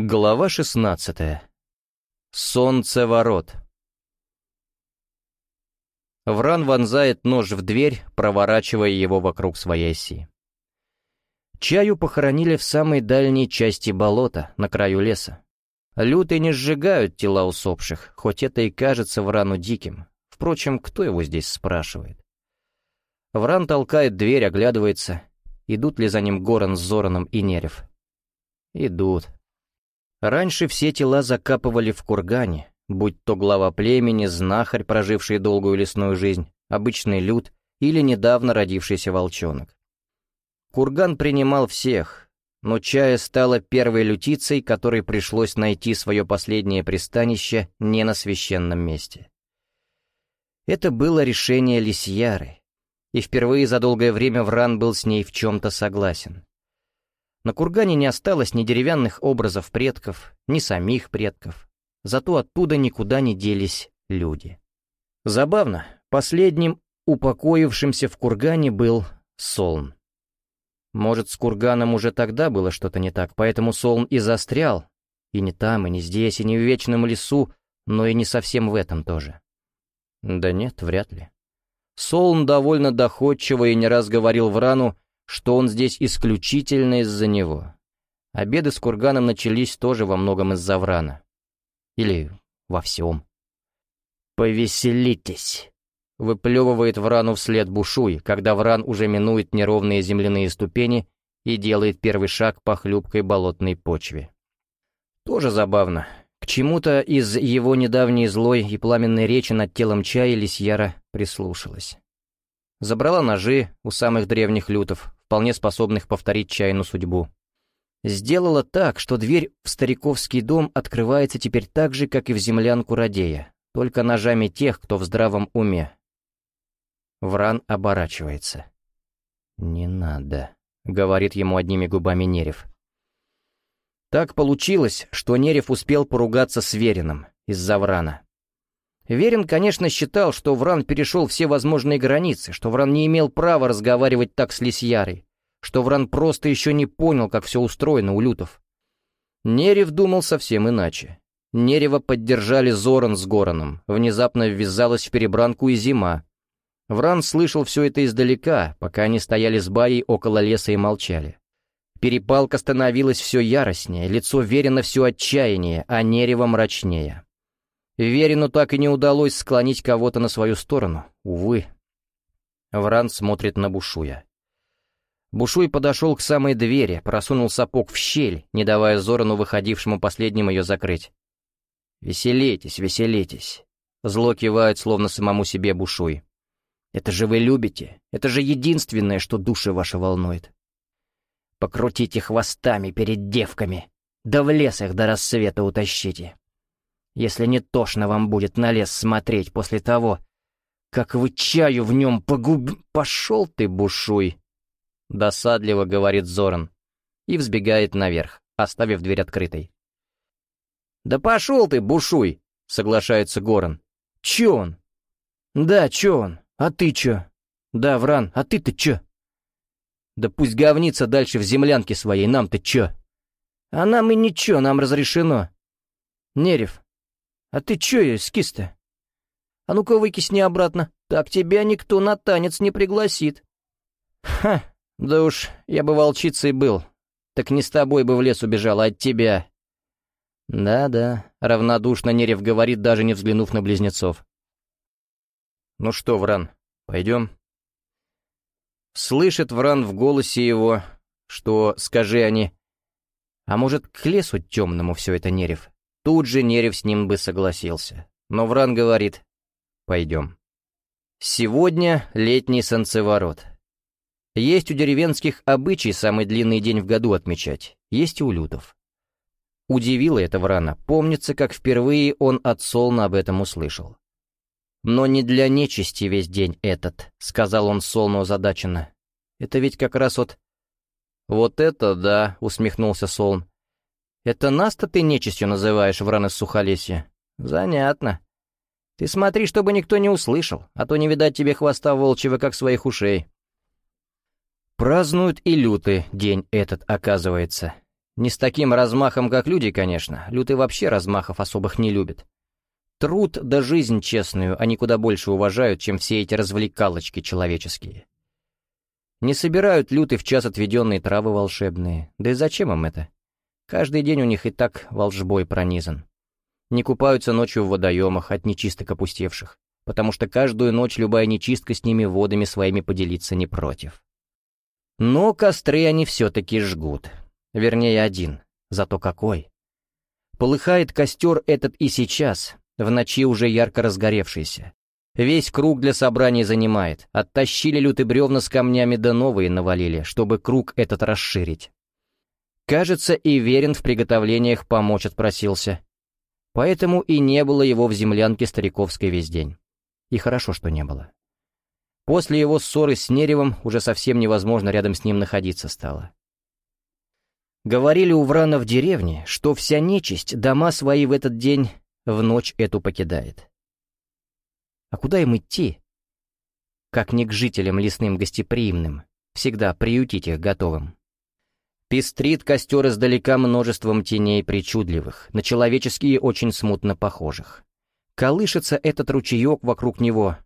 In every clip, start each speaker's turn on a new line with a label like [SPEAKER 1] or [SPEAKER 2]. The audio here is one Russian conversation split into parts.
[SPEAKER 1] Глава 16. Солнцеворот. Вран вонзает нож в дверь, проворачивая его вокруг своей оси. Чаю похоронили в самой дальней части болота, на краю леса. Люты не сжигают тела усопших, хоть это и кажется Врану диким. Впрочем, кто его здесь спрашивает? Вран толкает дверь, оглядывается. Идут ли за ним Горан с Зораном и Нерев? Идут. Раньше все тела закапывали в кургане, будь то глава племени, знахарь, проживший долгую лесную жизнь, обычный люд или недавно родившийся волчонок. Курган принимал всех, но Чая стала первой лютицей, которой пришлось найти свое последнее пристанище не на священном месте. Это было решение Лисьяры, и впервые за долгое время Вран был с ней в чем-то согласен. На кургане не осталось ни деревянных образов предков, ни самих предков. Зато оттуда никуда не делись люди. Забавно, последним упокоившимся в кургане был Солн. Может, с курганом уже тогда было что-то не так, поэтому Солн и застрял. И не там, и не здесь, и не в вечном лесу, но и не совсем в этом тоже. Да нет, вряд ли. Солн довольно доходчиво и не раз говорил Врану, что он здесь исключительно из-за него. Обеды с курганом начались тоже во многом из-за Врана. Или во всем. «Повеселитесь!» — выплевывает Врану вслед Бушуй, когда Вран уже минует неровные земляные ступени и делает первый шаг по хлюпкой болотной почве. Тоже забавно. К чему-то из его недавней злой и пламенной речи над телом чая Лисьяра прислушалась. Забрала ножи у самых древних лютов, вполне способных повторить чайну судьбу. Сделала так, что дверь в стариковский дом открывается теперь так же, как и в землянку Радея, только ножами тех, кто в здравом уме. Вран оборачивается. «Не надо», — говорит ему одними губами Нерев. Так получилось, что Нерев успел поругаться с Верином из-за Врана. Верин, конечно, считал, что Вран перешел все возможные границы, что Вран не имел права разговаривать так с Лисьярой, что Вран просто еще не понял, как все устроено у лютов. Нерев думал совсем иначе. Нерева поддержали Зоран с Гораном, внезапно ввязалась в перебранку и зима. Вран слышал все это издалека, пока они стояли с Баей около леса и молчали. Перепалка становилась все яростнее, лицо Верина все отчаяннее, а Нерева мрачнее. Верину так и не удалось склонить кого-то на свою сторону, увы. Вран смотрит на Бушуя. Бушуй подошел к самой двери, просунул сапог в щель, не давая Зорану, выходившему последним, ее закрыть. «Веселитесь, веселитесь», — зло кивает, словно самому себе Бушуй. «Это же вы любите, это же единственное, что души ваши волнует. Покрутите хвостами перед девками, да в лес их до рассвета утащите если не тошно вам будет на лес смотреть после того, как вы чаю в нем погуб... Пошел ты, бушуй!» Досадливо говорит Зоран и взбегает наверх, оставив дверь открытой. «Да пошел ты, бушуй!» — соглашается Горан. «Че он?» «Да, че он? А ты че?» «Да, Вран, а ты-то че?» «Да пусть говнится дальше в землянке своей, нам-то че?» «А нам и ничего, нам разрешено». «Нерев, а ты чё ее, скис-то? А ну-ка выкисни обратно, так тебя никто на танец не пригласит. Ха, да уж, я бы волчицей был. Так не с тобой бы в лес убежал, а от тебя. Да-да, равнодушно Нерев говорит, даже не взглянув на близнецов. Ну что, Вран, пойдем? Слышит Вран в голосе его, что, скажи они, а может, к лесу темному все это Нерев? Тут же Нерев с ним бы согласился. Но Вран говорит «Пойдем». Сегодня летний солнцеворот. Есть у деревенских обычай самый длинный день в году отмечать, есть и у лютов. Удивило это Врана, помнится, как впервые он от Солна об этом услышал. «Но не для нечисти весь день этот», — сказал он Солну озадаченно. «Это ведь как раз вот...» «Вот это да», — усмехнулся Солн. Это нас-то ты нечистью называешь, Вран из Сухолесья? Занятно. Ты смотри, чтобы никто не услышал, а то не видать тебе хвоста волчьего, как своих ушей. Празднуют и люты день этот, оказывается. Не с таким размахом, как люди, конечно. Лютый вообще размахов особых не любит. Труд да жизнь честную они куда больше уважают, чем все эти развлекалочки человеческие. Не собирают люты в час отведенные травы волшебные. Да и зачем им это? Каждый день у них и так волжбой пронизан. Не купаются ночью в водоемах от нечисток опустевших, потому что каждую ночь любая нечистка с ними водами своими поделиться не против. Но костры они все-таки жгут. Вернее, один. Зато какой. Полыхает костер этот и сейчас, в ночи уже ярко разгоревшийся. Весь круг для собраний занимает. Оттащили лютые бревна с камнями да новые навалили, чтобы круг этот расширить. Кажется, и Верин в приготовлениях помочь отпросился. Поэтому и не было его в землянке стариковской весь день. И хорошо, что не было. После его ссоры с Неревом уже совсем невозможно рядом с ним находиться стало. Говорили у Врана в деревне, что вся нечисть дома свои в этот день в ночь эту покидает. А куда им идти? Как не к жителям лесным гостеприимным, всегда приютить их готовым. Пестрит костер издалека множеством теней причудливых, на человеческие очень смутно похожих. Колышется этот ручеек вокруг него,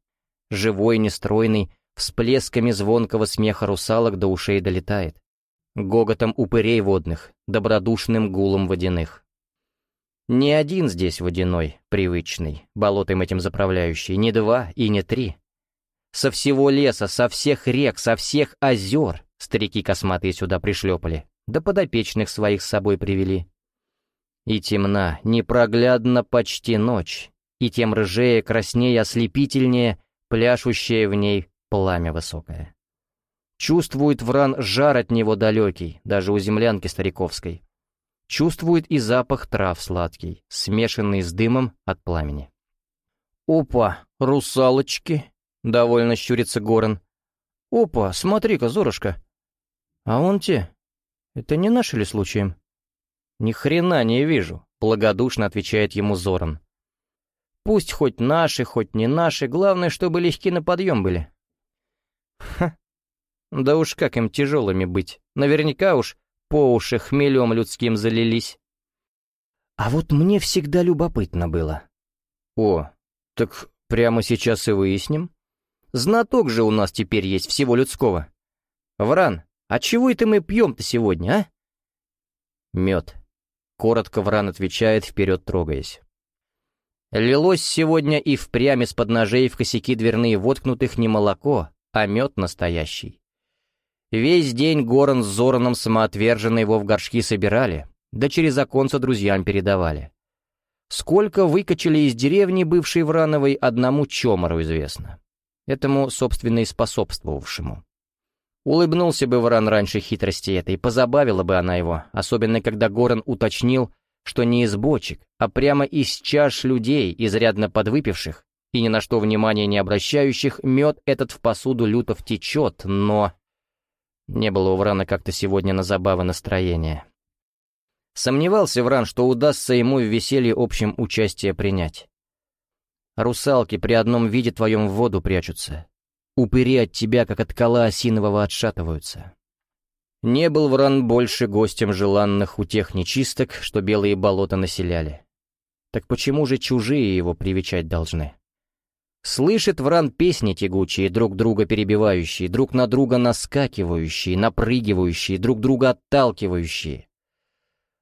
[SPEAKER 1] живой, нестройный, всплесками звонкого смеха русалок до ушей долетает, гоготом упырей водных, добродушным гулом водяных. Не один здесь водяной, привычный, болотом этим заправляющий, не два и не три. Со всего леса, со всех рек, со всех озер старики косматые сюда пришлепали, да подопечных своих с собой привели. И темна, непроглядно почти ночь, и тем рыжее, краснее, ослепительнее, пляшущее в ней пламя высокое. Чувствует Вран жар от него далекий, даже у землянки стариковской. Чувствует и запах трав сладкий, смешанный с дымом от пламени. «Опа, русалочки!» — довольно щурится Горан. «Опа, смотри-ка, Зорушка! А он те? Это не наши ли случаем?» «Ни хрена не вижу», — благодушно отвечает ему Зоран. «Пусть хоть наши, хоть не наши, главное, чтобы легки на подъем были». «Ха! Да уж как им тяжелыми быть, наверняка уж по уши хмелем людским залились. А вот мне всегда любопытно было. О, так прямо сейчас и выясним. Знаток же у нас теперь есть всего людского. Вран, а чего это мы пьем-то сегодня, а? Мед. Коротко Вран отвечает, вперед трогаясь. Лилось сегодня и впрямь из-под ножей в косяки дверные воткнутых не молоко, а мед настоящий. Весь день Горан с Зораном самоотверженно его в горшки собирали, да через оконца друзьям передавали. Сколько выкачали из деревни, бывшей Врановой, одному Чомору известно. Этому, собственно, и способствовавшему. Улыбнулся бы Вран раньше хитрости этой, позабавила бы она его, особенно когда Горан уточнил, что не из бочек, а прямо из чаш людей, изрядно подвыпивших и ни на что внимания не обращающих, мед этот в посуду лютов течет, но... Не было у Врана как-то сегодня на забавы настроения. Сомневался Вран, что удастся ему в веселье общем участие принять. Русалки при одном виде твоем в воду прячутся. Упыри от тебя, как от кола осинового, отшатываются. Не был Вран больше гостем желанных у тех нечисток, что белые болота населяли. Так почему же чужие его привечать должны? Слышит Вран песни тягучие, друг друга перебивающие, друг на друга наскакивающие, напрыгивающие, друг друга отталкивающие.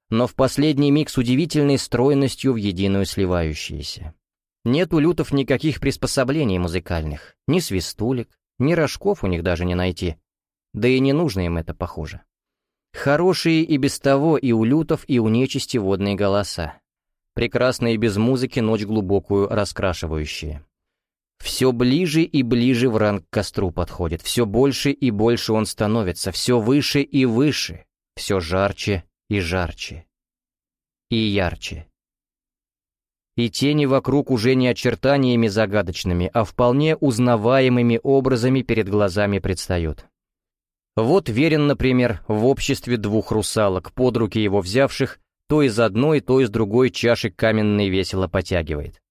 [SPEAKER 1] Но в последний миг с удивительной стройностью в единую сливающиеся. Нет у лютов никаких приспособлений музыкальных, ни свистулек, ни рожков у них даже не найти. Да и не нужно им это, похоже. Хорошие и без того и у лютов, и у нечисти водные голоса. Прекрасные без музыки ночь глубокую раскрашивающие. Все ближе и ближе в ранг к костру подходит, все больше и больше он становится, все выше и выше, все жарче и жарче. И ярче. И тени вокруг уже не очертаниями загадочными, а вполне узнаваемыми образами перед глазами предстают. Вот Верен, например, в обществе двух русалок, под руки его взявших, то из одной, то из другой чаши каменной весело потягивает.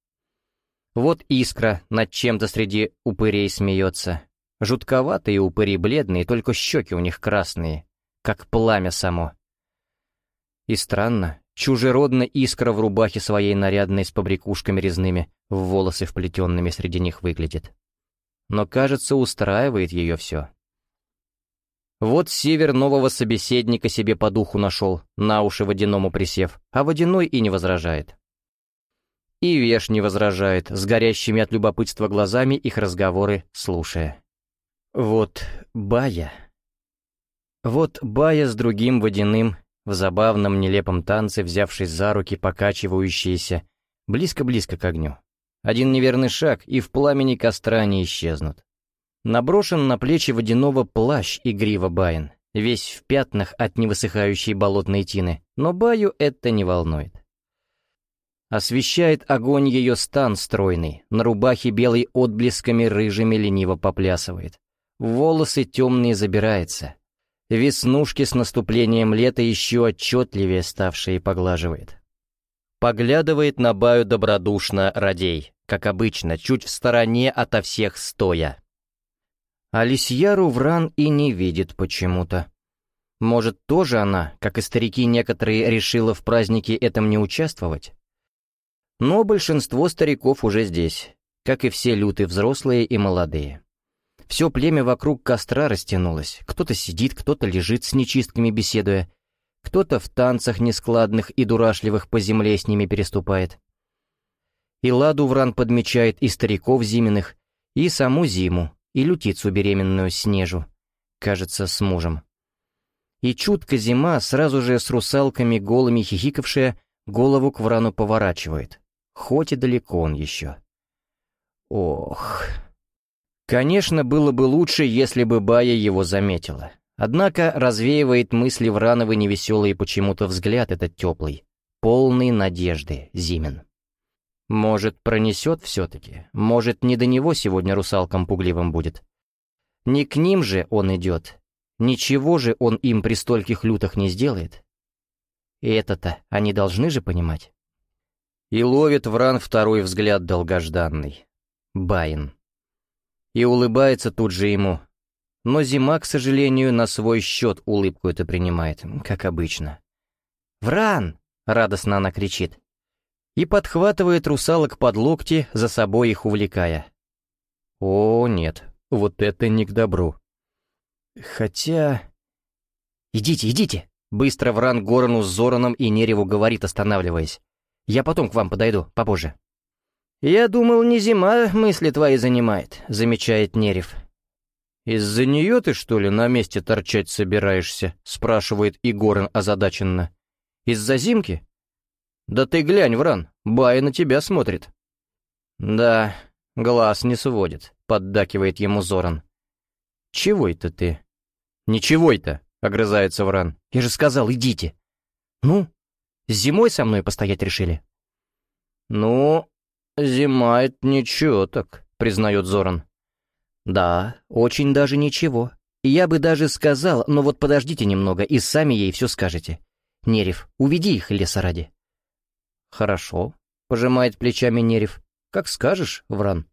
[SPEAKER 1] Вот искра над чем-то среди упырей смеется. Жутковатые упыри бледные, только щеки у них красные, как пламя само. И странно, чужеродно искра в рубахе своей нарядной с побрякушками резными, в волосы вплетенными среди них выглядит. Но, кажется, устраивает ее все. Вот север нового собеседника себе по духу нашел, на уши водяному присев, а водяной и не возражает. И Веш не возражает, с горящими от любопытства глазами их разговоры слушая. Вот Бая. Вот Бая с другим водяным, в забавном нелепом танце, взявшись за руки, покачивающиеся, близко-близко к огню. Один неверный шаг, и в пламени костра не исчезнут. Наброшен на плечи водяного плащ игриво Баин, весь в пятнах от невысыхающей болотной тины, но Баю это не волнует. Освещает огонь ее стан стройный, на рубахе белый отблесками рыжими лениво поплясывает. Волосы темные забирается. Веснушки с наступлением лета еще отчетливее ставшие поглаживает. Поглядывает на Баю добродушно Радей, как обычно, чуть в стороне ото всех стоя. А Лисьяру Вран и не видит почему-то. Может, тоже она, как и старики некоторые, решила в празднике этом не участвовать? Но большинство стариков уже здесь, как и все люты взрослые и молодые. Все племя вокруг костра растянулось. Кто-то сидит, кто-то лежит с нечистками беседуя, кто-то в танцах нескладных и дурашливых по земле с ними переступает. И ладу Вран подмечает и стариков зименных, и саму зиму, и лютицу беременную Снежу, кажется, с мужем. И чутко зима, сразу же с русалками голыми хихикавшая, голову к врану поворачивает, хоть и далеко он еще. Ох... Конечно, было бы лучше, если бы Бая его заметила. Однако развеивает мысли Врановой невеселый почему-то взгляд этот теплый, полный надежды, Зимин. Может, пронесет все-таки? Может, не до него сегодня русалкам пугливым будет? Не к ним же он идет. Ничего же он им при стольких лютах не сделает. Это-то они должны же понимать. И ловит Вран второй взгляд долгожданный. Баин. И улыбается тут же ему. Но зима, к сожалению, на свой счет улыбку это принимает, как обычно. «Вран!» — радостно она кричит и подхватывает русалок под локти, за собой их увлекая. О, нет, вот это не к добру. Хотя... «Идите, идите!» — быстро Вран Горану с Зораном и Нереву говорит, останавливаясь. «Я потом к вам подойду, попозже». «Я думал, не зима мысли твои занимает», — замечает Нерев. «Из-за нее ты, что ли, на месте торчать собираешься?» — спрашивает Игорин озадаченно. «Из-за зимки?» «Да ты глянь, Вран, Бай на тебя смотрит». «Да, глаз не сводит», — поддакивает ему Зоран. «Чего это ты?» «Ничего это», — огрызается Вран. «Я же сказал, идите». «Ну, зимой со мной постоять решили?» «Ну, зима — это ничего так», — признает Зоран. «Да, очень даже ничего. Я бы даже сказал, но вот подождите немного, и сами ей все скажете. Нерев, уведи их, леса ради». «Хорошо», — пожимает плечами Нерев. «Как скажешь, Вран».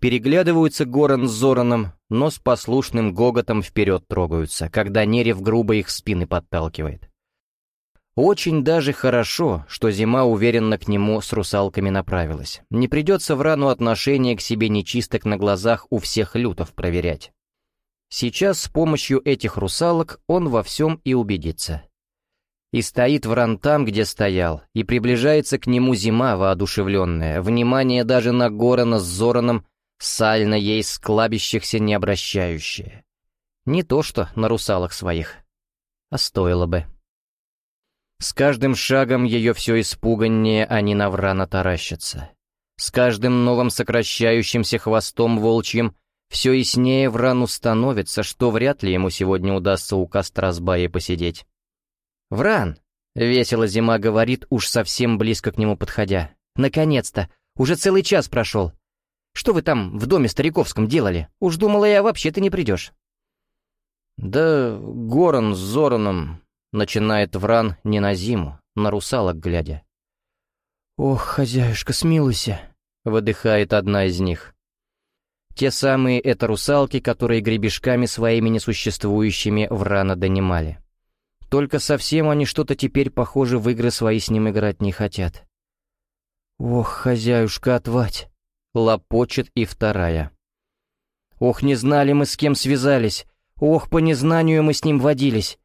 [SPEAKER 1] Переглядываются Горан с Зораном, но с послушным гоготом вперед трогаются, когда Нерев грубо их спины подталкивает. Очень даже хорошо, что зима уверенно к нему с русалками направилась. Не придется Врану отношение к себе нечисток на глазах у всех лютов проверять. Сейчас с помощью этих русалок он во всем и убедится. И стоит Вран там, где стоял, и приближается к нему зима воодушевленная, внимание даже на Горана с Зораном, сально ей склабящихся не обращающее. Не то что на русалах своих, а стоило бы. С каждым шагом ее все испуганнее они на Врана таращатся. С каждым новым сокращающимся хвостом волчьим все яснее Врану становится, что вряд ли ему сегодня удастся у костра с посидеть. «Вран!» — весело зима говорит, уж совсем близко к нему подходя. «Наконец-то! Уже целый час прошел. Что вы там в доме стариковском делали? Уж думала я, вообще ты не придешь». «Да Горан с Зораном...» — начинает Вран не на зиму, на русалок глядя. «Ох, хозяюшка, смилуйся!» — выдыхает одна из них. Те самые это русалки, которые гребешками своими несуществующими Врана донимали. только совсем они что-то теперь, похоже, в игры свои с ним играть не хотят. «Ох, хозяюшка, отвать!» — лопочет и вторая. «Ох, не знали мы, с кем связались! Ох, по незнанию мы с ним водились!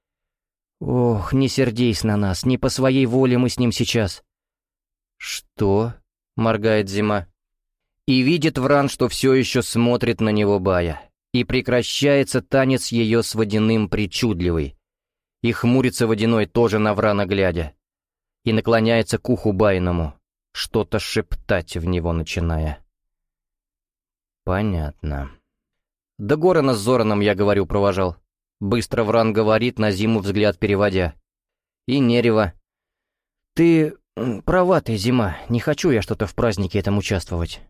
[SPEAKER 1] Ох, не сердись на нас, не по своей воле мы с ним сейчас!» «Что?» — моргает Зима. И видит Вран, что все еще смотрит на него Бая. И прекращается танец ее с водяным причудливый. И хмурится водяной тоже на Врана глядя. И наклоняется к уху Байному, что-то шептать в него начиная. Понятно. Да Горана с Зораном, я говорю, провожал. Быстро Вран говорит, на зиму взгляд переводя. И Нерева. Ты права ты, Зима, не хочу я что-то в празднике этом участвовать.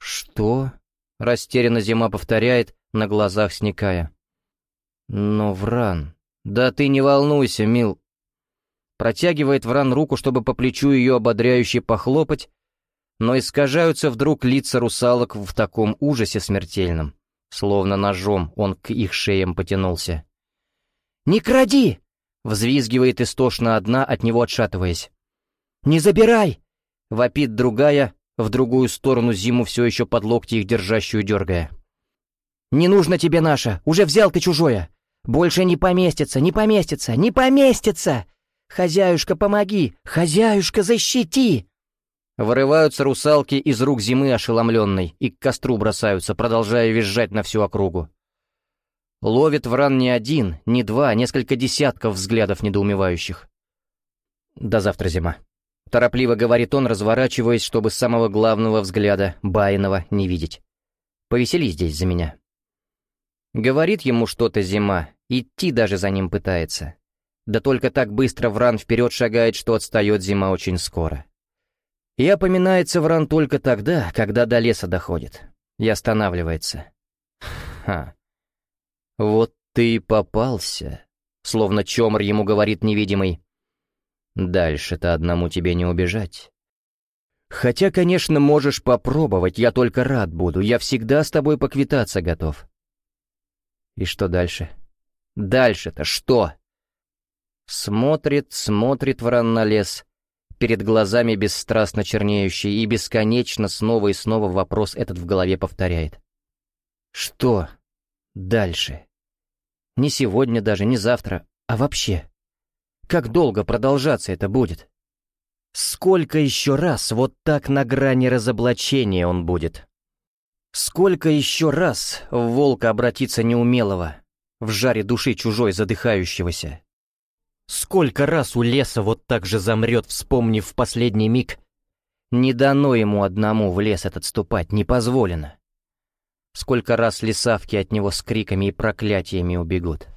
[SPEAKER 1] «Что?» — растерянно зима повторяет, на глазах сникая. «Но Вран...» «Да ты не волнуйся, мил...» Протягивает Вран руку, чтобы по плечу ее ободряюще похлопать, но искажаются вдруг лица русалок в таком ужасе смертельном, словно ножом он к их шеям потянулся. «Не кради!» — взвизгивает истошно одна, от него отшатываясь. «Не забирай!» — вопит другая, в другую сторону Зиму все еще под локти их держащую дергая. «Не нужно тебе наше, уже взял ты чужое! Больше не поместится, не поместится, не поместится! Хозяюшка, помоги! Хозяюшка, защити!» Вырываются русалки из рук зимы ошеломленной и к костру бросаются, продолжая визжать на всю округу. Ловит вран не один, не два, несколько десятков взглядов недоумевающих. До завтра, зима. Торопливо говорит он, разворачиваясь, чтобы самого главного взгляда, Баинова, не видеть. «Повесели здесь за меня». Говорит ему что-то зима, идти даже за ним пытается. Да только так быстро Вран вперед шагает, что отстает зима очень скоро. И опоминается Вран только тогда, когда до леса доходит. И останавливается. Ха. Вот ты и попался, словно чомр ему говорит невидимый. Дальше-то одному тебе не убежать. Хотя, конечно, можешь попробовать, я только рад буду, я всегда с тобой поквитаться готов. И что дальше? Дальше-то что? Смотрит, смотрит Вран на лес, перед глазами бесстрастно чернеющий, и бесконечно снова и снова вопрос этот в голове повторяет. Что дальше? Не сегодня даже, не завтра, а вообще. Как долго продолжаться это будет? Сколько еще раз вот так на грани разоблачения он будет? Сколько еще раз в волка обратиться неумелого, в жаре души чужой задыхающегося? Сколько раз у леса вот так же замрет, вспомнив последний миг? Не дано ему одному в лес этот ступать, не позволено. Сколько раз лесавки от него с криками и проклятиями убегут?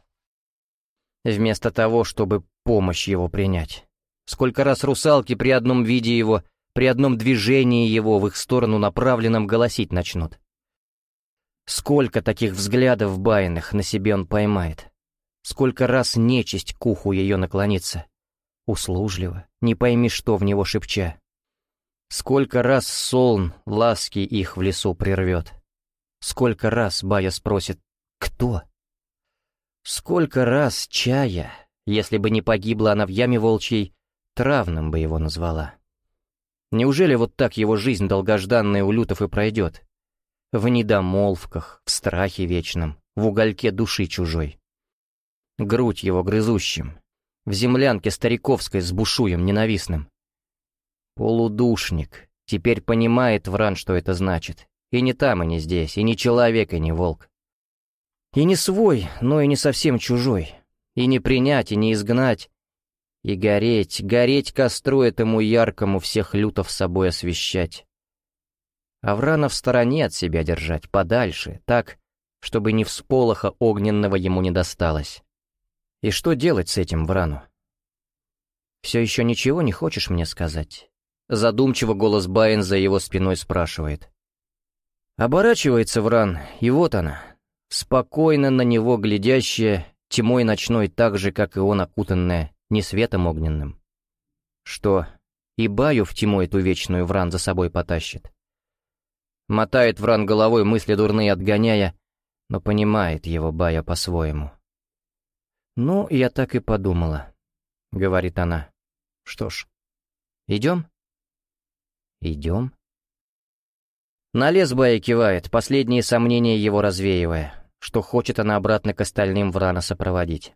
[SPEAKER 1] Вместо того, чтобы помощь его принять. Сколько раз русалки при одном виде его, при одном движении его в их сторону направленном голосить начнут. Сколько таких взглядов байных на себе он поймает. Сколько раз нечисть к уху ее наклонится. Услужливо, не пойми, что в него шепча. Сколько раз солн ласки их в лесу прервет. Сколько раз Бая спросит «Кто?». Сколько раз чая если бы не погибла она в яме волчьей, травным бы его назвала. Неужели вот так его жизнь долгожданная у лютов и пройдет? В недомолвках, в страхе вечном, в угольке души чужой. Грудь его грызущим, в землянке стариковской с бушуем ненавистным. Полудушник, теперь понимает Вран, что это значит. И не там, и не здесь, и не человек, и не волк. И не свой, но и не совсем чужой. И не принять, и не изгнать. И гореть, гореть костру этому яркому всех лютов собой освещать. Аврана в стороне от себя держать, подальше, так, чтобы ни всполоха огненного ему не досталось. И что делать с этим Врану? «Все еще ничего не хочешь мне сказать?» Задумчиво голос Баин за его спиной спрашивает. Оборачивается Вран, и вот она, спокойно на него глядящая тьмой ночной так же, как и он, окутанная не светом огненным. Что, и Баю в тьму эту вечную Вран за собой потащит? Мотает Вран головой, мысли дурные отгоняя, но понимает его Бая по-своему. Ну, я так и подумала. говорит она. Что ж, идем? Идем. На лес Бая кивает, последние сомнения его развеивая, что хочет она обратно к остальным Врана сопроводить.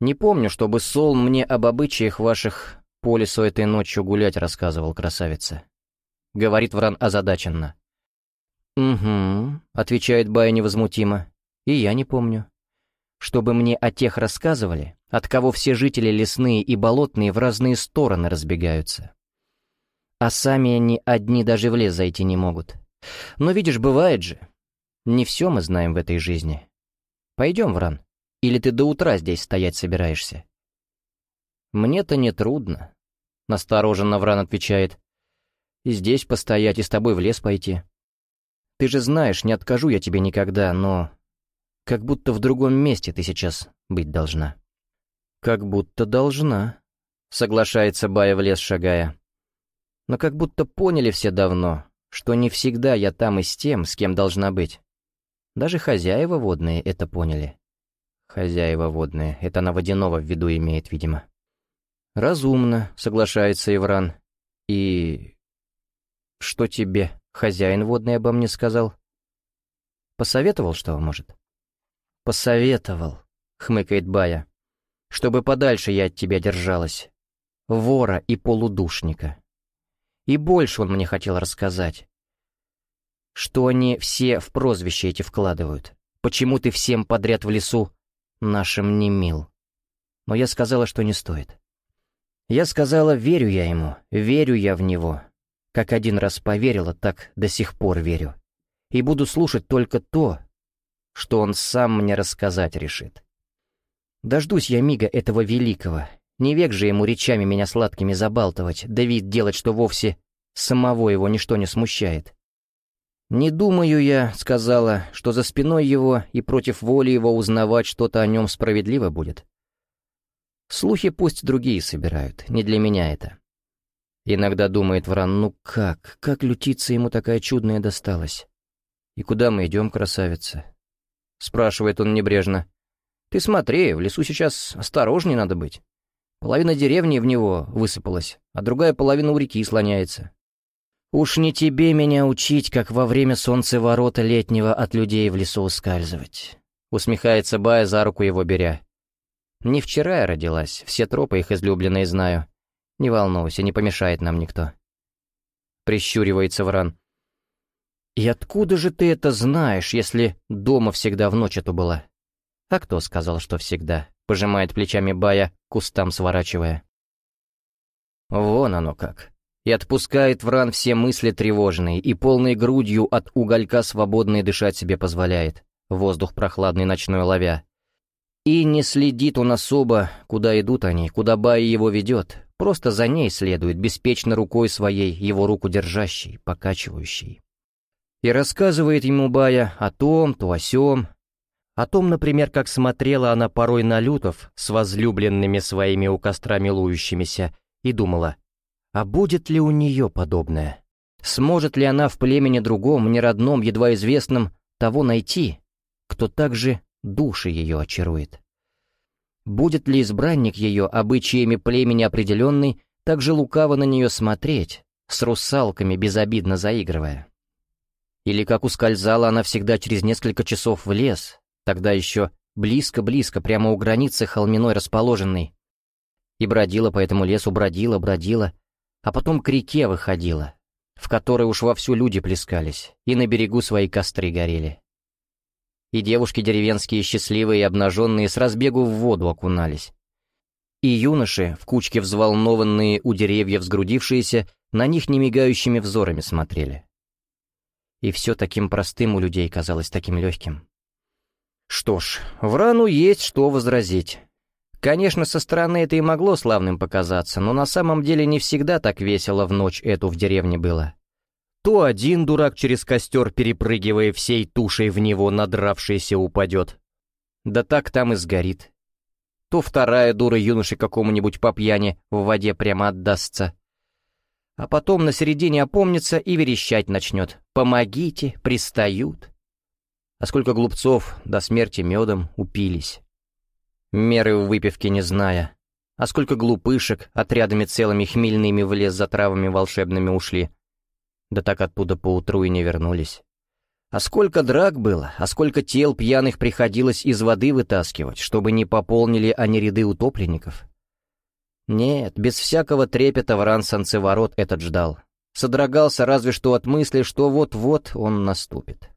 [SPEAKER 1] Не помню, чтобы Сол мне об обычаях ваших по лесу этой ночью гулять рассказывал, красавица. Говорит Вран озадаченно. «Угу», — отвечает Бая невозмутимо. «И я не помню. Чтобы мне о тех рассказывали, от кого все жители лесные и болотные в разные стороны разбегаются. А сами они одни даже в лес зайти не могут. Но видишь, бывает же. Не все мы знаем в этой жизни. Пойдем, Вран, или ты до утра здесь стоять собираешься?» «Мне-то не трудно», — настороженно Вран отвечает. «И здесь постоять, и с тобой в лес пойти». Ты же знаешь, не откажу я тебе никогда, но... Как будто в другом месте ты сейчас быть должна». «Как будто должна», — соглашается Бая в лес шагая. «Но как будто поняли все давно, что не всегда я там и с тем, с кем должна быть. Даже хозяева водные это поняли». «Хозяева водные, это она водяного в виду имеет, видимо». «Разумно», — соглашается Ивран. «И... что тебе?» Хозяин водный обо мне сказал. Посоветовал что, может? Посоветовал, хмыкает Бая. Чтобы подальше я от тебя держалась. Вора и полудушника. И больше он мне хотел рассказать. Что они все в прозвище эти вкладывают. Почему ты всем подряд в лесу нашим не мил. Но я сказала, что не стоит. Я сказала, верю я ему, верю я в него, как один раз поверила, так до сих пор верю. И буду слушать только то, что он сам мне рассказать решит. Дождусь я мига этого великого. Не век же ему речами меня сладкими забалтывать, да вид делать, что вовсе самого его ничто не смущает. «Не думаю я», — сказала, — «что за спиной его и против воли его узнавать что-то о нем справедливо будет. Слухи пусть другие собирают, не для меня это. Иногда думает Вран, ну как, как лютица ему такая чудная досталась? И куда мы идем, красавица? Спрашивает он небрежно. Ты смотри, в лесу сейчас осторожнее надо быть. Половина деревни в него высыпалась, а другая половина у реки слоняется. Уж не тебе меня учить, как во время солнцеворота летнего от людей в лесу ускальзывать. Усмехается Бая за руку его беря. Не вчера я родилась, все тропы их излюбленные знаю. Не волнуйся, не помешает нам никто. Прищуривается Вран. И откуда же ты это знаешь, если дома всегда в ночь эту была? А кто сказал, что всегда? Пожимает плечами Бая, кустам сворачивая. Вон оно как. И отпускает Вран все мысли тревожные, и полной грудью от уголька свободной дышать себе позволяет, воздух прохладный ночной ловя. И не следит он особо, куда идут они, куда Бая его ведет, Просто за ней следует, беспечно рукой своей, его руку держащей, покачивающей. И рассказывает ему Бая о том, то о сём. О том, например, как смотрела она порой на лютов с возлюбленными своими у костра милующимися, и думала, а будет ли у нее подобное? Сможет ли она в племени другом, неродном, едва известном, того найти, кто также души ее очарует? Будет ли избранник ее, обычаями племени определенный, так же лукаво на нее смотреть, с русалками безобидно заигрывая? Или как ускользала она всегда через несколько часов в лес, тогда еще близко-близко, прямо у границы холминой расположенной, и бродила по этому лесу, бродила, бродила, а потом к реке выходила, в которой уж вовсю люди плескались, и на берегу свои костры горели и девушки деревенские счастливые и обнаженные с разбегу в воду окунались. И юноши, в кучке взволнованные у деревьев сгрудившиеся, на них немигающими взорами смотрели. И все таким простым у людей казалось таким легким. Что ж, в рану есть что возразить. Конечно, со стороны это и могло славным показаться, но на самом деле не всегда так весело в ночь эту в деревне было. То один дурак через костер, перепрыгивая всей тушей в него, надравшийся, упадет. Да так там и сгорит. То вторая дура юноши какому-нибудь по пьяни в воде прямо отдастся. А потом на середине опомнится и верещать начнет. «Помогите!» «Пристают!» А сколько глупцов до смерти медом упились. Меры в выпивке не зная. а сколько глупышек отрядами целыми хмельными в лес за травами волшебными ушли. Да так оттуда поутру и не вернулись. А сколько драк было, а сколько тел пьяных приходилось из воды вытаскивать, чтобы не пополнили они ряды утопленников. Нет, без всякого трепета вран санцеворот этот ждал. Содрогался разве что от мысли, что вот-вот он наступит.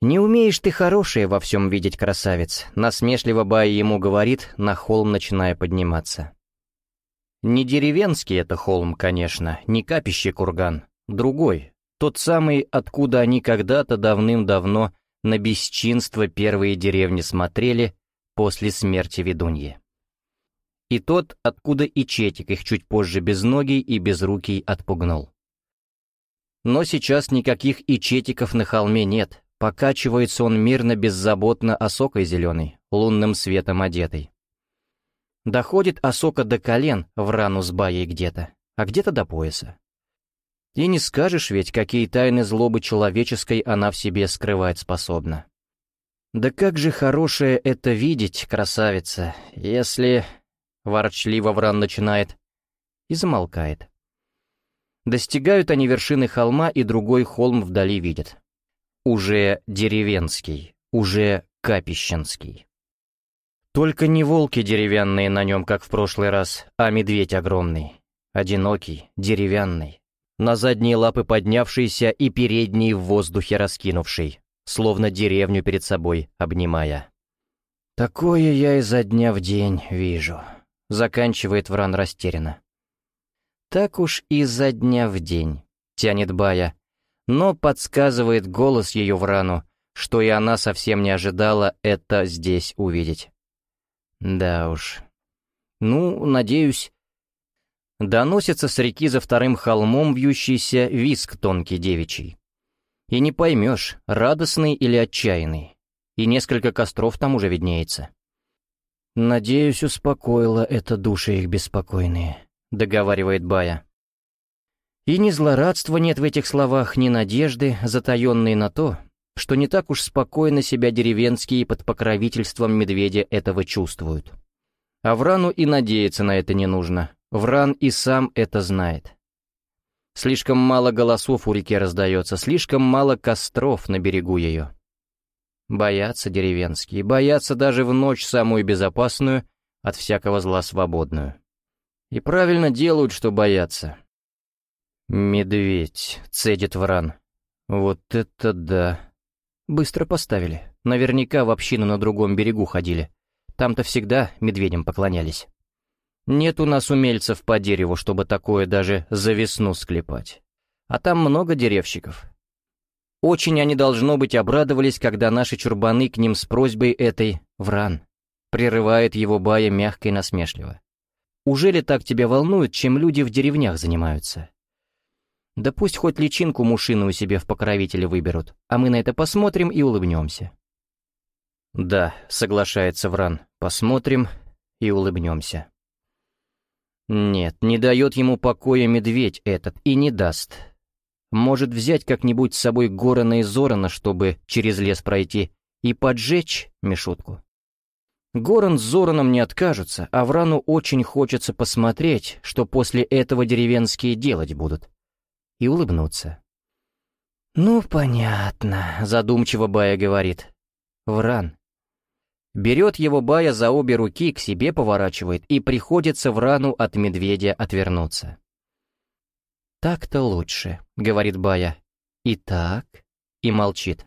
[SPEAKER 1] «Не умеешь ты хорошее во всем видеть, красавец», — насмешливо Бай ему говорит, на холм начиная подниматься. Не деревенский это холм, конечно, не капище курган, другой, тот самый, откуда они когда-то давным-давно на бесчинство первые деревни смотрели после смерти ведуньи. И тот, откуда и Четик их чуть позже безногий и безрукий отпугнул. Но сейчас никаких и Четиков на холме нет, покачивается он мирно, беззаботно осокой зеленой, лунным светом одетой. Доходит осока до колен в рану с баей где-то, а где-то до пояса. И не скажешь ведь, какие тайны злобы человеческой она в себе скрывать способна. Да как же хорошее это видеть, красавица, если... Ворчливо Вран начинает и замолкает. Достигают они вершины холма, и другой холм вдали видят. Уже деревенский, уже капищенский. Только не волки деревянные на нем, как в прошлый раз, а медведь огромный, одинокий, деревянный, на задние лапы поднявшийся и передние в воздухе раскинувший, словно деревню перед собой обнимая. «Такое я изо дня в день вижу», — заканчивает Вран растерянно. «Так уж изо дня в день», — тянет Бая, но подсказывает голос ее Врану, что и она совсем не ожидала это здесь увидеть. Да уж. Ну, надеюсь, Доносится с реки за вторым холмом вьющийся виск тонкий девичий. И не поймешь, радостный или отчаянный. И несколько костров там уже виднеется. «Надеюсь, успокоила это души их беспокойные», — договаривает Бая. И ни злорадства нет в этих словах, ни надежды, затаенные на то, что не так уж спокойно себя деревенские под покровительством медведя этого чувствуют. Аврану и надеяться на это не нужно. Вран и сам это знает. Слишком мало голосов у реки раздается, слишком мало костров на берегу ее. Боятся деревенские, боятся даже в ночь самую безопасную, от всякого зла свободную. И правильно делают, что боятся. «Медведь», — цедит Вран. «Вот это да!» Быстро поставили. Наверняка в общину на другом берегу ходили. Там-то всегда медведям поклонялись. Нет у нас умельцев по дереву, чтобы такое даже за весну склепать. А там много деревщиков. Очень они, должно быть, обрадовались, когда наши чурбаны к ним с просьбой этой «вран», прерывает его бая мягко и насмешливо. «Уже ли так тебя волнует, чем люди в деревнях занимаются?» «Да пусть хоть личинку мушиную себе в покровителе выберут, а мы на это посмотрим и улыбнемся». «Да», — соглашается Вран, — «посмотрим и улыбнемся». Нет, не дает ему покоя медведь этот и не даст. Может взять как-нибудь с собой Горана и Зорана, чтобы через лес пройти, и поджечь Мишутку. Горан с Зораном не откажутся, а Врану очень хочется посмотреть, что после этого деревенские делать будут. И улыбнуться. «Ну, понятно», — задумчиво Бая говорит. «Вран, Берет его Бая за обе руки, к себе поворачивает, и приходится в рану от медведя отвернуться. «Так-то лучше», — говорит Бая. «И так...» — и молчит.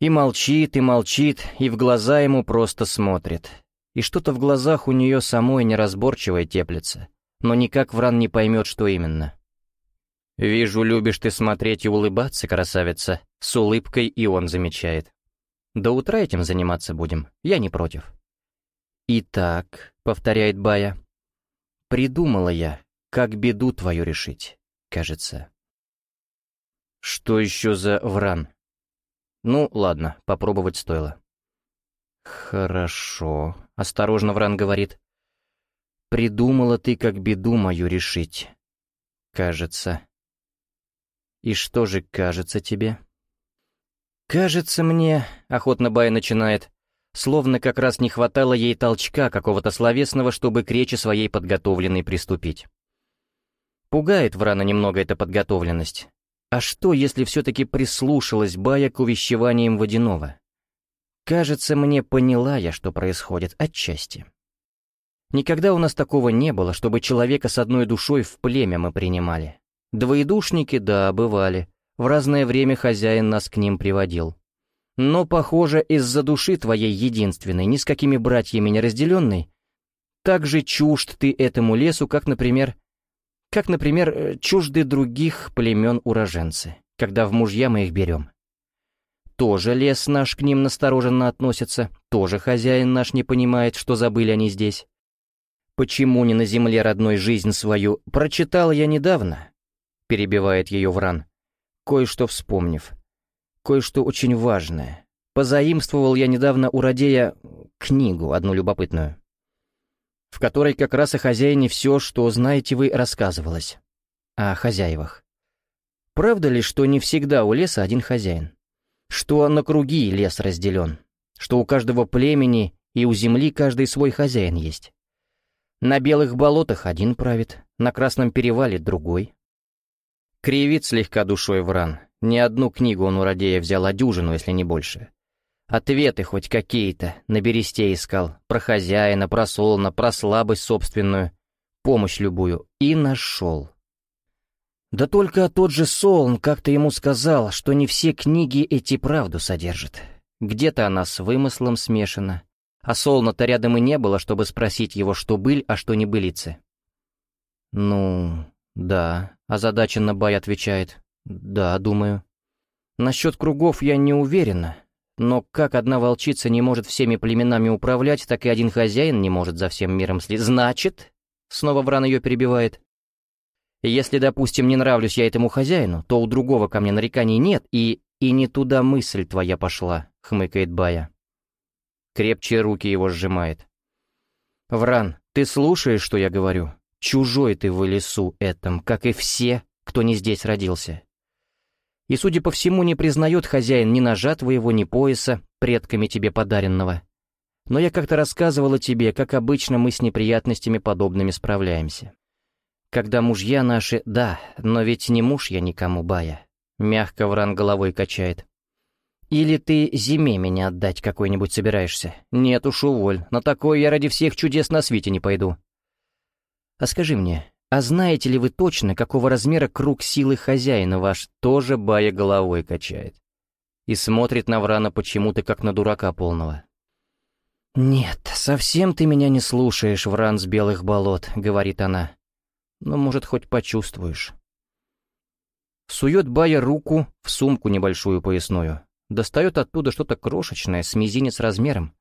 [SPEAKER 1] И молчит, и молчит, и в глаза ему просто смотрит. И что-то в глазах у нее самой неразборчивое теплится, но никак Вран не поймет, что именно. «Вижу, любишь ты смотреть и улыбаться, красавица», — с улыбкой и он замечает. До утра этим заниматься будем, я не против. «Итак», — повторяет Бая, — «придумала я, как беду твою решить, кажется». «Что еще за вран?» «Ну, ладно, попробовать стоило». «Хорошо», — осторожно Вран говорит. «Придумала ты, как беду мою решить, кажется». «И что же кажется тебе?» «Кажется мне», — охотно Бай начинает, Словно как раз не хватало ей толчка какого-то словесного, чтобы к речи своей подготовленной приступить. Пугает Врана немного эта подготовленность. А что, если все-таки прислушалась Бая к увещеваниям Водянова? Кажется, мне поняла я, что происходит, отчасти. Никогда у нас такого не было, чтобы человека с одной душой в племя мы принимали. Двоедушники, да, бывали. В разное время хозяин нас к ним приводил. Но, похоже, из-за души твоей единственной, ни с какими братьями не разделенной, так же чужд ты этому лесу, как, например, как, например, э, чужды других племен уроженцы, когда в мужья мы их берем. Тоже лес наш к ним настороженно относится, тоже хозяин наш не понимает, что забыли они здесь. Почему не на земле родной жизнь свою прочитал я недавно? Перебивает ее Вран, кое-что вспомнив. Кое-что очень важное. Позаимствовал я недавно у Радея книгу, одну любопытную, в которой как раз о хозяине все, что знаете вы, рассказывалось. О хозяевах. Правда ли, что не всегда у леса один хозяин? что на круги лес разделен, что у каждого племени и у земли каждый свой хозяин есть. На белых болотах один правит, на Красном перевале другой. Кривит слегка душой Вран. Ни одну книгу он у Радея взял, а дюжину, если не больше. Ответы хоть какие-то на бересте искал, про хозяина, про солна, про слабость собственную, помощь любую, и нашел. Да только тот же Солн как-то ему сказал, что не все книги эти правду содержат. Где-то она с вымыслом смешана. А Солна-то рядом и не было, чтобы спросить его, что быль, а что не былицы. «Ну, да», — озадаченно Бай отвечает. «Да, думаю». «Насчет кругов я не уверена, но как одна волчица не может всеми племенами управлять, так и один хозяин не может за всем миром следить. Значит...» — снова Вран ее перебивает. Если, допустим, не нравлюсь я этому хозяину, то у другого ко мне нареканий нет, и... и не туда мысль твоя пошла», — хмыкает Бая. Крепче руки его сжимает. «Вран, ты слушаешь, что я говорю? Чужой ты в лесу этом, как и все, кто не здесь родился. И, судя по всему, не признает хозяин ни ножа твоего, ни пояса, предками тебе подаренного. Но я как-то рассказывала тебе, как обычно мы с неприятностями подобными справляемся. Когда мужья наши... Да, но ведь не муж я никому, Бая. Мягко Вран головой качает. Или ты зиме меня отдать какой-нибудь собираешься? Нет уж, уволь. На такое я ради всех чудес на свете не пойду. А скажи мне, а знаете ли вы точно, какого размера круг силы хозяина ваш? Тоже Бая головой качает. И смотрит на Врана почему-то как на дурака полного. «Нет, совсем ты меня не слушаешь, Вран с белых болот», — говорит она но, может, хоть почувствуешь. Сует Бая руку в сумку небольшую поясную, достает оттуда что-то крошечное, с мизинец размером.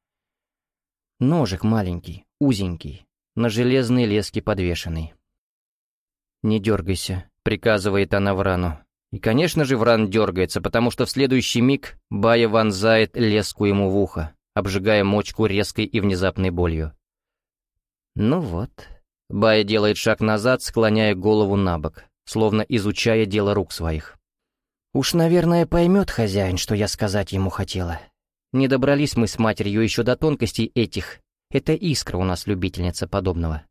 [SPEAKER 1] Ножик маленький, узенький, на железной леске подвешенный. «Не дергайся», — приказывает она Врану. И, конечно же, Вран дергается, потому что в следующий миг Бая вонзает леску ему в ухо, обжигая мочку резкой и внезапной болью. Ну вот, Бая делает шаг назад, склоняя голову на бок, словно изучая дело рук своих. «Уж, наверное, поймет хозяин, что я сказать ему хотела. Не добрались мы с матерью еще до тонкостей этих. Это искра у нас любительница подобного».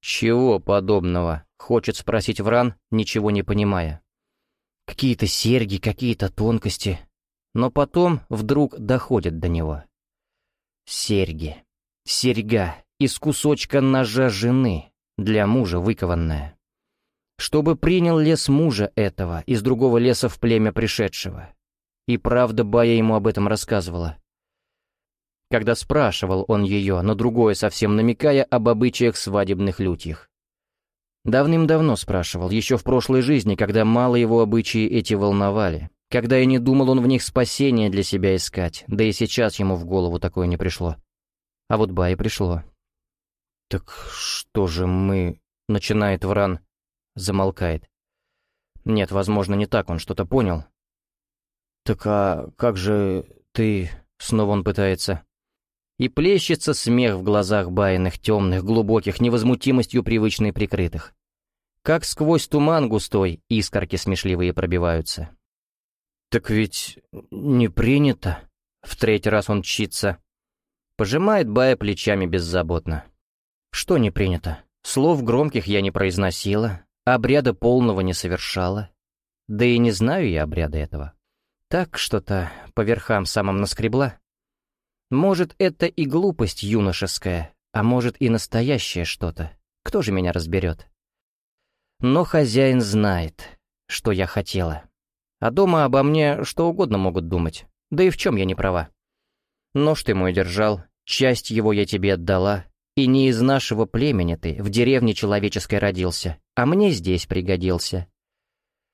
[SPEAKER 1] «Чего подобного?» — хочет спросить Вран, ничего не понимая. «Какие-то серьги, какие-то тонкости». Но потом вдруг доходят до него. «Серьги. Серьга из кусочка ножа жены, для мужа выкованная. Чтобы принял лес мужа этого, из другого леса в племя пришедшего. И правда Бая ему об этом рассказывала. Когда спрашивал он ее, на другое совсем намекая об обычаях свадебных лютьях. Давным-давно спрашивал, еще в прошлой жизни, когда мало его обычаи эти волновали, когда и не думал он в них спасения для себя искать, да и сейчас ему в голову такое не пришло. А вот Бае пришло. «Так что же мы...» — начинает Вран. Замолкает. Нет, возможно, не так, он что-то понял. «Так а как же ты...» — снова он пытается. И плещется смех в глазах баиных, темных, глубоких, невозмутимостью привычной прикрытых. Как сквозь туман густой искорки смешливые пробиваются. «Так ведь не принято...» — в третий раз он чится. Пожимает Бая плечами беззаботно. Что не принято? Слов громких я не произносила, обряда полного не совершала. Да и не знаю я обряда этого. Так что-то по верхам самым наскребла. Может, это и глупость юношеская, а может и настоящее что-то. Кто же меня разберет? Но хозяин знает, что я хотела. А дома обо мне что угодно могут думать. Да и в чем я не права. Нож ты мой держал, часть его я тебе отдала, и не из нашего племени ты, в деревне человеческой родился, а мне здесь пригодился.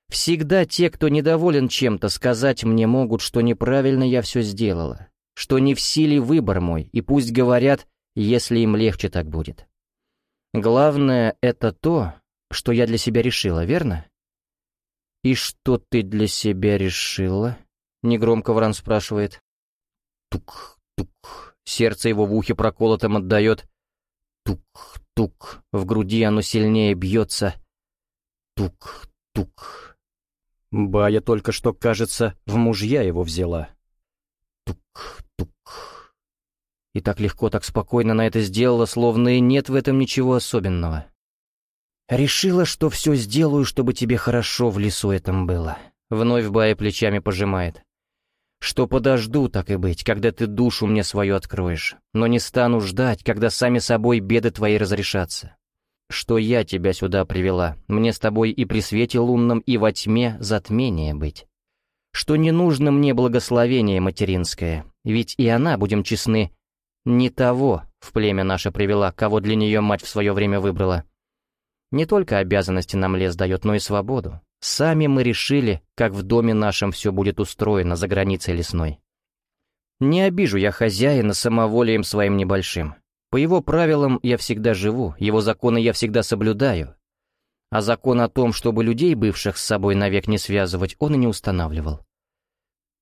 [SPEAKER 1] Всегда те, кто недоволен чем-то, сказать мне могут, что неправильно я все сделала, что не в силе выбор мой, и пусть говорят, если им легче так будет. Главное — это то, что я для себя решила, верно? «И что ты для себя решила?» — негромко Вран спрашивает. Тук-тук. Сердце его в ухе проколотом отдает. Тук-тук. В груди оно сильнее бьется. Тук-тук. Бая только что, кажется, в мужья его взяла. Тук-тук. И так легко, так спокойно на это сделала, словно и нет в этом ничего особенного. Решила, что все сделаю, чтобы тебе хорошо в лесу этом было. Вновь Бая плечами пожимает что подожду, так и быть, когда ты душу мне свою откроешь, но не стану ждать, когда сами собой беды твои разрешатся. Что я тебя сюда привела, мне с тобой и при свете лунном, и во тьме затмение быть. Что не нужно мне благословение материнское, ведь и она, будем честны, не того в племя наше привела, кого для нее мать в свое время выбрала. Не только обязанности нам лес дает, но и свободу. Сами мы решили, как в доме нашем все будет устроено за границей лесной. Не обижу я хозяина самоволием своим небольшим. По его правилам я всегда живу, его законы я всегда соблюдаю. А закон о том, чтобы людей, бывших с собой навек не связывать, он и не устанавливал.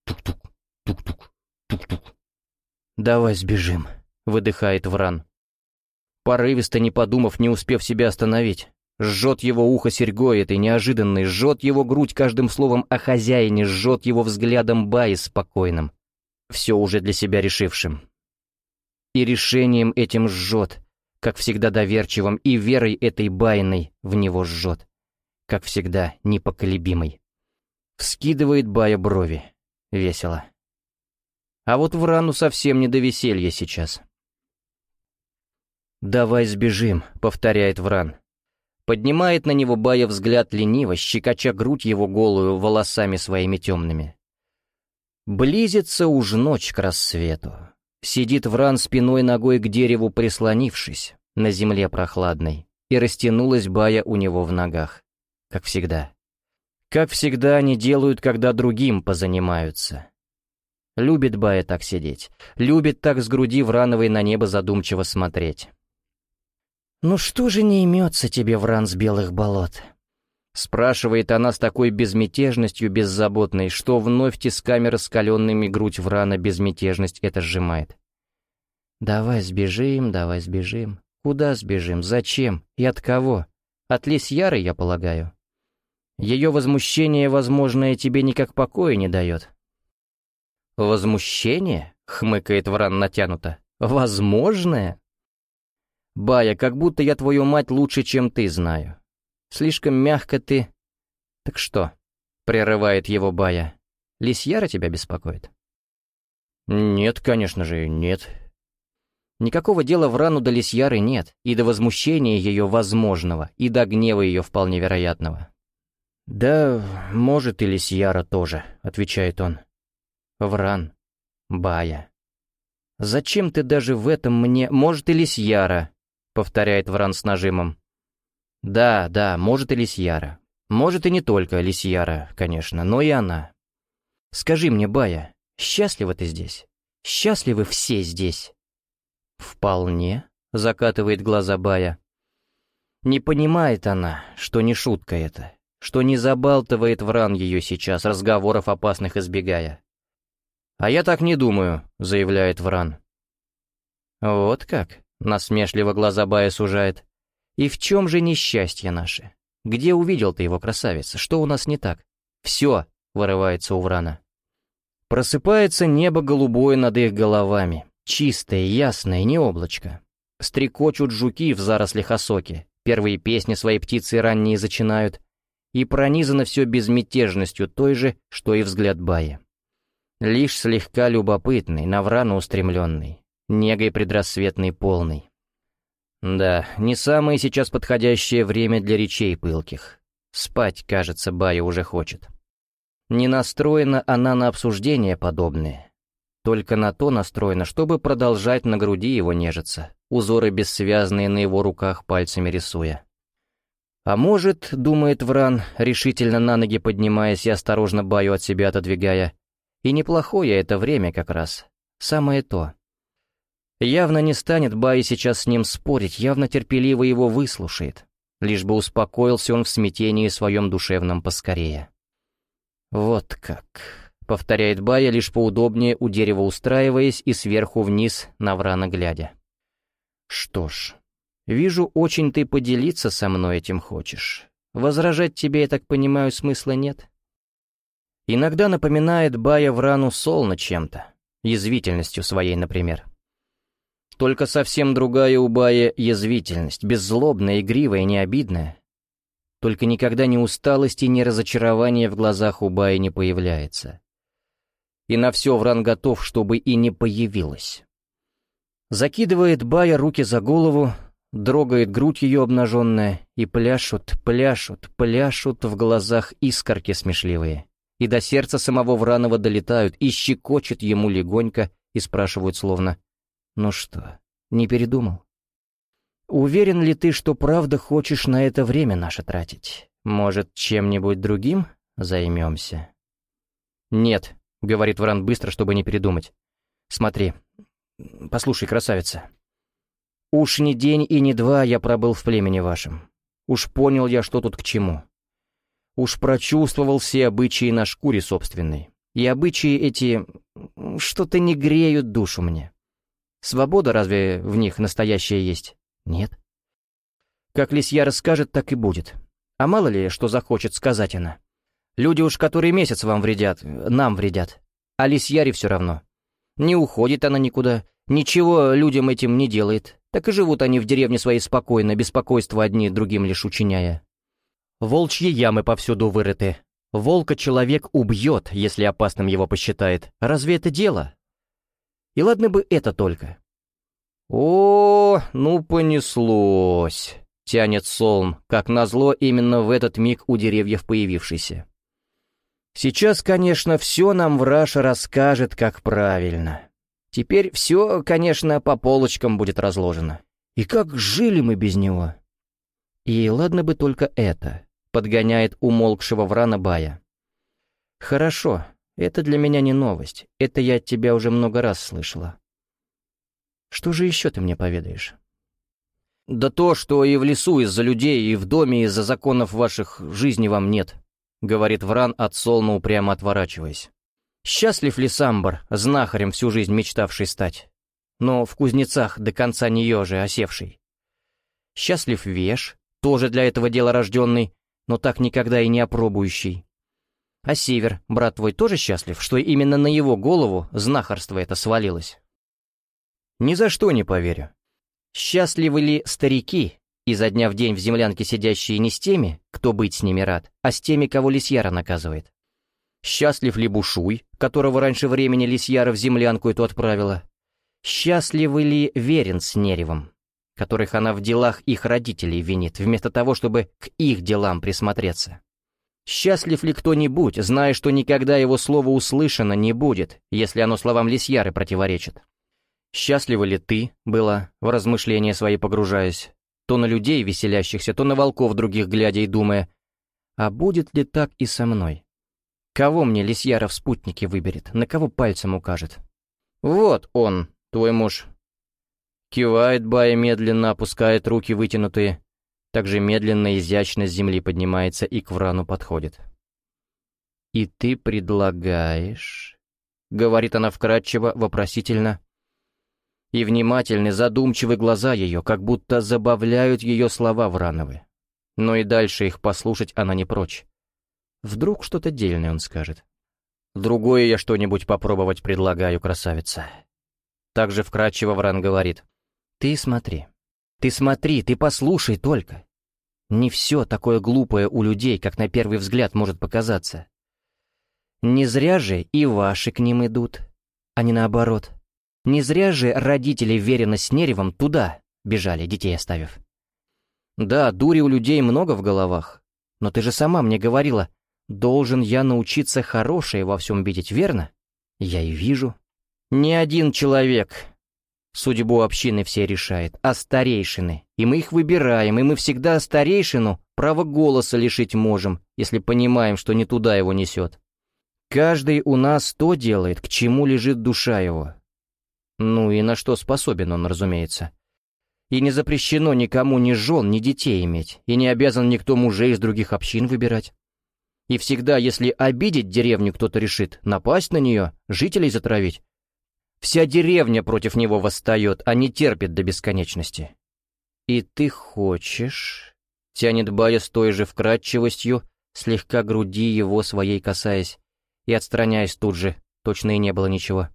[SPEAKER 1] Тук-тук, тук-тук, тук-тук. «Давай сбежим», — выдыхает Вран. Порывисто, не подумав, не успев себя остановить. Жжет его ухо серьгой этой неожиданной, жжет его грудь каждым словом о хозяине, жжет его взглядом Баи спокойным, все уже для себя решившим. И решением этим жжет, как всегда доверчивым, и верой этой Байной в него жжет, как всегда непоколебимой. Вскидывает Бая брови. Весело. А вот Врану совсем не до веселья сейчас. «Давай сбежим», — повторяет Вран. Поднимает на него Бая взгляд лениво, щекоча грудь его голую волосами своими темными. Близится уж ночь к рассвету. Сидит Вран спиной ногой к дереву прислонившись, на земле прохладной, и растянулась Бая у него в ногах. Как всегда. Как всегда они делают, когда другим позанимаются. Любит Бая так сидеть, любит так с груди Врановой на небо задумчиво смотреть. «Ну что же не имется тебе, Вран с белых болот?» Спрашивает она с такой безмятежностью беззаботной, что вновь тисками раскаленными грудь Врана безмятежность это сжимает. «Давай сбежим, давай сбежим. Куда сбежим? Зачем? И от кого? От Лисьяры, я полагаю. Ее возмущение, возможное, тебе никак покоя не дает». «Возмущение?» — хмыкает Вран натянуто. «Возможное?» «Бая, как будто я твою мать лучше, чем ты знаю. Слишком мягко ты...» «Так что?» — прерывает его Бая. «Лисьяра тебя беспокоит?» «Нет, конечно же, нет». Никакого дела в рану до Лисьяры нет, и до возмущения ее возможного, и до гнева ее вполне вероятного. «Да, может, и Лисьяра тоже», — отвечает он. «Вран. Бая. Зачем ты даже в этом мне... Может, и Лисьяра повторяет Вран с нажимом. Да, да, может и Лисьяра. Может и не только Лисьяра, конечно, но и она. Скажи мне, Бая, счастлива ты здесь? Счастливы все здесь? Вполне, закатывает глаза Бая. Не понимает она, что не шутка это, что не забалтывает Вран ее сейчас, разговоров опасных избегая. «А я так не думаю», — заявляет Вран. «Вот как?» Насмешливо глаза Бая сужает. «И в чем же несчастье наше? Где увидел ты его, красавица? Что у нас не так?» «Все!» — вырывается у Врана. Просыпается небо голубое над их головами. Чистое, ясное, не облачко. Стрекочут жуки в зарослях осоки, первые песни своей птицы ранние зачинают, и пронизано все безмятежностью той же, что и взгляд Баи. Лишь слегка любопытный, на врану устремленный, негой предрассветный полный. Да, не самое сейчас подходящее время для речей пылких. Спать, кажется, Бая уже хочет. Не настроена она на обсуждения подобные. Только на то настроена, чтобы продолжать на груди его нежиться, узоры бессвязные на его руках пальцами рисуя. А может, думает Вран, решительно на ноги поднимаясь и осторожно Баю от себя отодвигая, и неплохое это время как раз, самое то. Явно не станет Бай сейчас с ним спорить, явно терпеливо его выслушает, лишь бы успокоился он в смятении своем душевном поскорее. «Вот как», — повторяет Бая, лишь поудобнее у дерева устраиваясь и сверху вниз на Врана глядя. «Что ж, вижу, очень ты поделиться со мной этим хочешь. Возражать тебе, я так понимаю, смысла нет?» Иногда напоминает Бая Врану Солна чем-то, язвительностью своей, например. Только совсем другая у Бая язвительность, беззлобная, игривая, необидная. Только никогда ни усталости, ни разочарования в глазах у Бая не появляется. И на все Вран готов, чтобы и не появилось. Закидывает Бая руки за голову, дрогает грудь ее обнаженная, и пляшут, пляшут, пляшут в глазах искорки смешливые. И до сердца самого Вранова долетают, и щекочет ему легонько, и спрашивают словно ну что, не передумал? Уверен ли ты, что правда хочешь на это время наше тратить? Может, чем-нибудь другим займемся? Нет, говорит Вран быстро, чтобы не передумать. Смотри, послушай, красавица. Уж не день и не два я пробыл в племени вашем. Уж понял я, что тут к чему. Уж прочувствовал все обычаи на шкуре собственной. И обычаи эти что-то не греют душу мне. Свобода разве в них настоящая есть? Нет. Как Лисья расскажет, так и будет. А мало ли, что захочет сказать она. Люди уж который месяц вам вредят, нам вредят. А Лисьяре все равно. Не уходит она никуда, ничего людям этим не делает. Так и живут они в деревне своей спокойно, беспокойство одни другим лишь учиняя. Волчьи ямы повсюду вырыты. Волка человек убьет, если опасным его посчитает. Разве это дело? И ладно бы это только. «О, ну понеслось!» — тянет Солм, как назло именно в этот миг у деревьев появившийся. «Сейчас, конечно, все нам Враша расскажет, как правильно. Теперь все, конечно, по полочкам будет разложено. И как жили мы без него?» И ладно бы только это, подгоняет умолкшего Врана Бая. «Хорошо, это для меня не новость, это я от тебя уже много раз слышала. Что же еще ты мне поведаешь? Да то, что и в лесу из-за людей, и в доме из-за законов ваших жизни вам нет, говорит Вран от Солна упрямо отворачиваясь. Счастлив ли Самбар, знахарем всю жизнь мечтавший стать, но в кузнецах до конца нее же осевший? Счастлив Веш, тоже для этого дела рожденный, но так никогда и не опробующий. А Север, брат твой, тоже счастлив, что именно на его голову знахарство это свалилось? Ни за что не поверю. Счастливы ли старики, изо дня в день в землянке сидящие не с теми, кто быть с ними рад, а с теми, кого Лисьяра наказывает? Счастлив ли Бушуй, которого раньше времени Лисьяра в землянку эту отправила? Счастливы ли Верен с Неревом, которых она в делах их родителей винит, вместо того, чтобы к их делам присмотреться? Счастлив ли кто-нибудь, зная, что никогда его слово услышано не будет, если оно словам Лисьяры противоречит? Счастлива ли ты, была, в размышления свои погружаясь, то на людей веселящихся, то на волков других глядя и думая, а будет ли так и со мной? Кого мне Лисьяра в спутнике выберет, на кого пальцем укажет? Вот он, твой муж. Кивает Бая медленно, опускает руки вытянутые, также медленно и изящно с земли поднимается и к Врану подходит. «И ты предлагаешь...» — говорит она вкратчиво, вопросительно. И внимательны, задумчивы глаза ее, как будто забавляют ее слова Врановы. Но и дальше их послушать она не прочь. Вдруг что-то дельное он скажет. «Другое я что-нибудь попробовать предлагаю, красавица. Также вкратчиво Вран говорит. «Ты смотри. Ты смотри, ты послушай только. Не все такое глупое у людей, как на первый взгляд может показаться. Не зря же и ваши к ним идут, а не наоборот. Не зря же родители верено с Неревом туда бежали, детей оставив. Да, дури у людей много в головах, но ты же сама мне говорила, должен я научиться хорошее во всем видеть, верно? Я и вижу. Ни один человек судьбу общины все решает, а старейшины. И мы их выбираем, и мы всегда старейшину право голоса лишить можем, если понимаем, что не туда его несет. Каждый у нас то делает, к чему лежит душа его. Ну и на что способен он, разумеется. И не запрещено никому ни жен, ни детей иметь, и не обязан никто мужей из других общин выбирать. И всегда, если обидеть деревню кто-то решит, напасть на нее, жителей затравить, вся деревня против него восстает, а не терпит до бесконечности. «И ты хочешь...» — тянет Бая с той же вкрадчивостью, слегка груди его своей касаясь, и отстраняясь тут же, точно и не было ничего.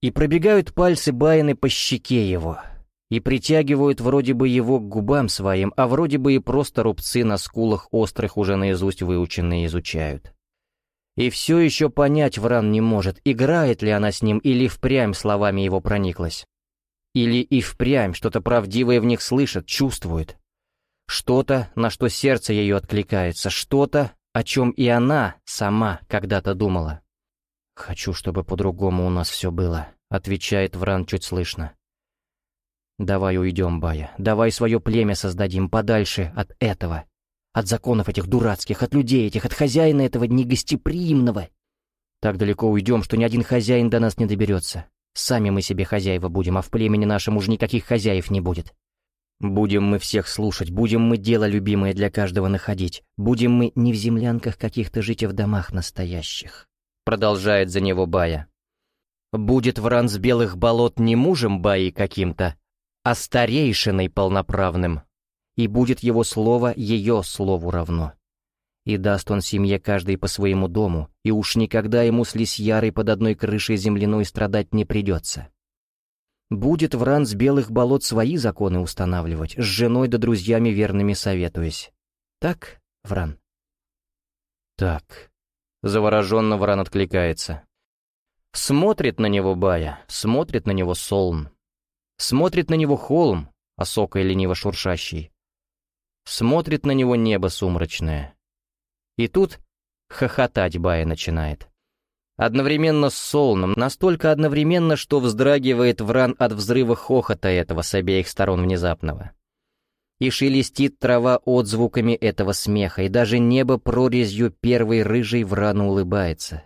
[SPEAKER 1] И пробегают пальцы Баяны по щеке его — и притягивают вроде бы его к губам своим, а вроде бы и просто рубцы на скулах острых уже наизусть выученные изучают. И все еще понять Вран не может, играет ли она с ним или впрямь словами его прониклась. Или и впрямь что-то правдивое в них слышит, чувствует. Что-то, на что сердце ее откликается, что-то, о чем и она сама когда-то думала. «Хочу, чтобы по-другому у нас все было», — отвечает Вран чуть слышно. «Давай уйдем, Бая, давай свое племя создадим подальше от этого, от законов этих дурацких, от людей этих, от хозяина этого негостеприимного. Так далеко уйдем, что ни один хозяин до нас не доберется. Сами мы себе хозяева будем, а в племени нашем уж никаких хозяев не будет. Будем мы всех слушать, будем мы дело любимое для каждого находить, будем мы не в землянках каких-то жить, а в домах настоящих». Продолжает за него Бая. «Будет Вран с белых болот не мужем Баи каким-то, а старейшиной полноправным, и будет его слово ее слову равно. И даст он семье каждый по своему дому, и уж никогда ему с лисьярой под одной крышей земляной страдать не придется. Будет Вран с белых болот свои законы устанавливать, с женой да друзьями верными советуясь. Так, Вран? Так. Завороженно Вран откликается. Смотрит на него Бая, смотрит на него Солн. Смотрит на него холм, осокой лениво шуршащий. Смотрит на него небо сумрачное. И тут хохотать Бая начинает. Одновременно с Солном, настолько одновременно, что вздрагивает Вран от взрыва хохота этого с обеих сторон внезапного. И шелестит трава отзвуками этого смеха, и даже небо прорезью первой рыжей Врану улыбается.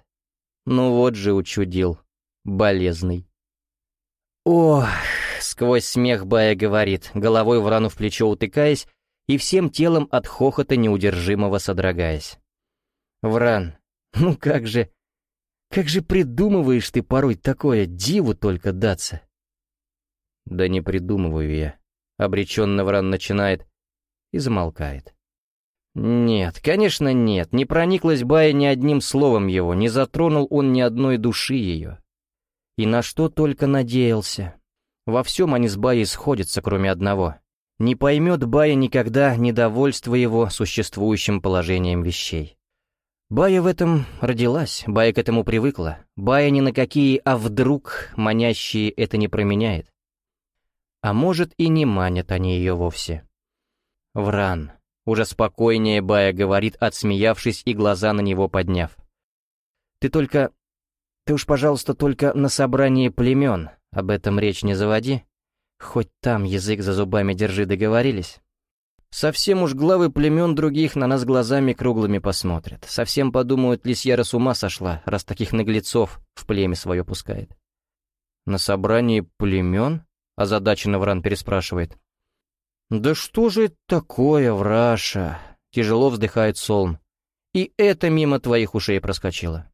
[SPEAKER 1] Ну вот же учудил, болезный. Ох! сквозь смех Бая говорит, головой в рану в плечо утыкаясь и всем телом от хохота неудержимого содрогаясь. «Вран, ну как же... Как же придумываешь ты порой такое, диву только даться?» «Да не придумываю я», — обреченно Вран начинает и замолкает. Нет, конечно нет, не прониклась Бая ни одним словом его, не затронул он ни одной души ее. И на что только надеялся. Во всем они с Баей сходятся, кроме одного. Не поймет Бая никогда недовольство его существующим положением вещей. Бая в этом родилась, Бая к этому привыкла. Бая ни на какие «а вдруг» манящие это не променяет. А может и не манят они ее вовсе. Вран. Уже спокойнее Бая говорит, отсмеявшись и глаза на него подняв. «Ты только... Ты уж, пожалуйста, только на собрании племен об этом речь не заводи. Хоть там язык за зубами держи, договорились. Совсем уж главы племен других на нас глазами круглыми посмотрят. Совсем подумают, лисьяра с ума сошла, раз таких наглецов в племя свое пускает. На собрании племен? Озадаченно Вран переспрашивает. «Да что же это такое, Враша?» Тяжело вздыхает Солн. «И это мимо твоих ушей проскочило.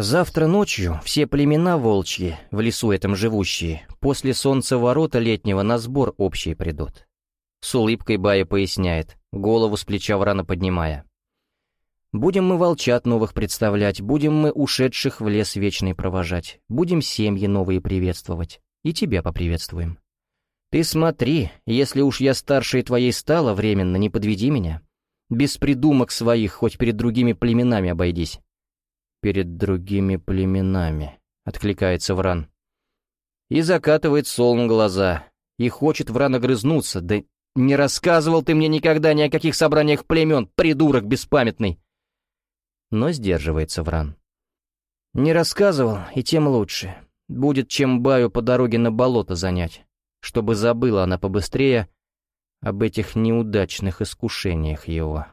[SPEAKER 1] Завтра ночью все племена волчьи, в лесу этом живущие, после солнца ворота летнего на сбор общий придут. С улыбкой Бая поясняет, голову с плеча врана поднимая. Будем мы волчат новых представлять, будем мы ушедших в лес вечный провожать, будем семьи новые приветствовать. И тебя поприветствуем. Ты смотри, если уж я старше твоей стала временно, не подведи меня. Без придумок своих, хоть перед другими племенами обойдись. Перед другими племенами, откликается Вран. И закатывает Солн глаза, и хочет Вран огрызнуться, да не рассказывал ты мне никогда ни о каких собраниях племен, придурок беспамятный. Но сдерживается Вран. Не рассказывал, и тем лучше. Будет чем Баю по дороге на болото занять чтобы забыла она побыстрее об этих неудачных искушениях его.